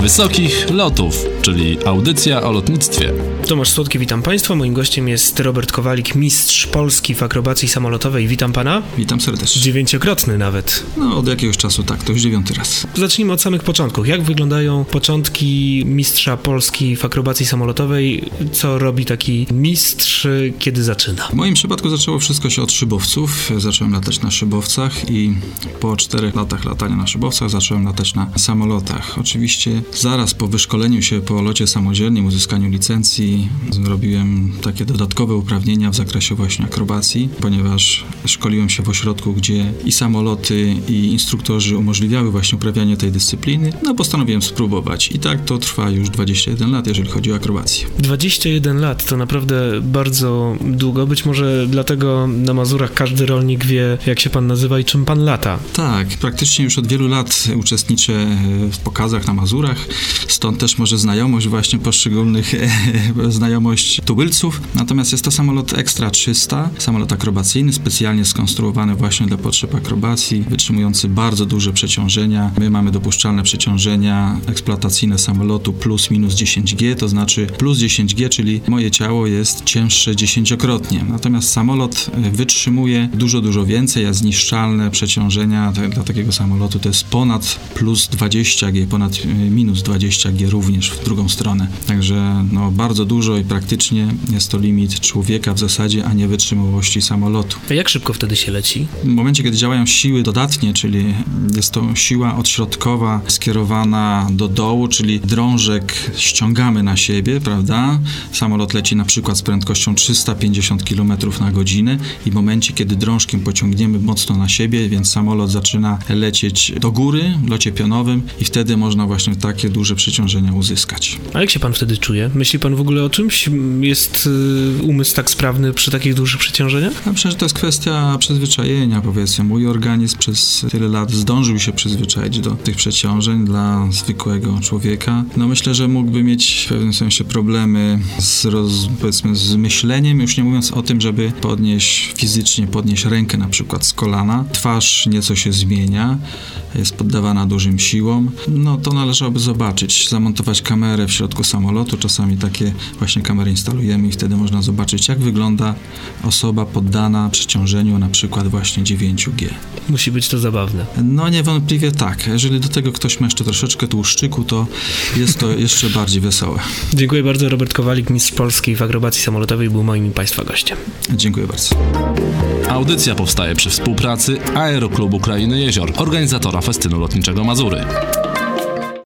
Wysokich Lotów, czyli audycja o lotnictwie. Tomasz Słodki, witam Państwa. Moim gościem jest Robert Kowalik, mistrz Polski w akrobacji samolotowej. Witam Pana. Witam serdecznie. Dziewięciokrotny nawet. No, od jakiegoś czasu tak, to już dziewiąty raz. Zacznijmy od samych początków. Jak wyglądają początki mistrza Polski w akrobacji samolotowej? Co robi taki mistrz, kiedy zaczyna? W moim przypadku zaczęło wszystko się od szybowców. Zacząłem latać na szybowcach i po czterech latach latania na szybowcach zacząłem latać na samolotach. Oczywiście zaraz po wyszkoleniu się po locie samodzielnym, uzyskaniu licencji, zrobiłem takie dodatkowe uprawnienia w zakresie właśnie akrobacji, ponieważ szkoliłem się w ośrodku, gdzie i samoloty, i instruktorzy umożliwiały właśnie uprawianie tej dyscypliny. No, postanowiłem spróbować. I tak to trwa już 21 lat, jeżeli chodzi o akrobację. 21 lat to naprawdę bardzo długo. Być może dlatego na Mazurach każdy rolnik wie, jak się pan nazywa i czym pan lata. Tak, praktycznie już od wielu lat uczestniczę w pokazach na Mazurach, stąd też może znajomość właśnie poszczególnych, znajomość tubylców. Natomiast jest to samolot Extra 300, samolot akrobacyjny, specjalnie skonstruowany właśnie dla potrzeb akrobacji, wytrzymujący bardzo duże przeciążenia. My mamy dopuszczalne przeciążenia eksploatacyjne samolotu plus minus 10G, to znaczy plus 10G, czyli moje ciało jest cięższe dziesięciokrotnie. Natomiast samolot wytrzymuje dużo, dużo więcej, a zniszczalne przeciążenia dla takiego samolotu to jest ponad plus 20G, ponad minus 20G również w drugą stronę. Także no, bardzo dużo i praktycznie jest to limit człowieka w zasadzie, a nie wytrzymałości samolotu. A jak szybko wtedy się leci? W momencie, kiedy działają siły dodatnie, czyli jest to siła odśrodkowa skierowana do dołu, czyli drążek ściągamy na siebie, prawda? Samolot leci na przykład z prędkością 350 km na godzinę i w momencie, kiedy drążkiem pociągniemy mocno na siebie, więc samolot zaczyna lecieć do góry w locie pionowym i wtedy można właśnie takie duże przeciążenia uzyskać. A jak się pan wtedy czuje? Myśli pan w ogóle o czymś? Jest y, umysł tak sprawny przy takich dużych przeciążeniach? Ja myślę, że to jest kwestia przyzwyczajenia, powiedzmy. Mój organizm przez tyle lat zdążył się przyzwyczaić do tych przeciążeń dla zwykłego człowieka. No myślę, że mógłby mieć w pewnym sensie problemy z, roz, powiedzmy, z myśleniem, już nie mówiąc o tym, żeby podnieść fizycznie, podnieść rękę na przykład z kolana. Twarz nieco się zmienia, jest poddawana dużym siłom. No to należałoby zobaczyć, zamontować kamerę w środku samolotu. Czasami takie właśnie kamery instalujemy i wtedy można zobaczyć, jak wygląda osoba poddana przeciążeniu na przykład właśnie 9G. Musi być to zabawne. No niewątpliwie tak. Jeżeli do tego ktoś ma jeszcze troszeczkę tłuszczyku, to jest to jeszcze bardziej wesołe. Dziękuję bardzo. Robert Kowalik, mistrz Polski w akrobacji samolotowej, był moim i Państwa gościem. Dziękuję bardzo. Audycja powstaje przy współpracy Aeroklubu Krainy Jezior, organizatora festynu lotniczego Mazury.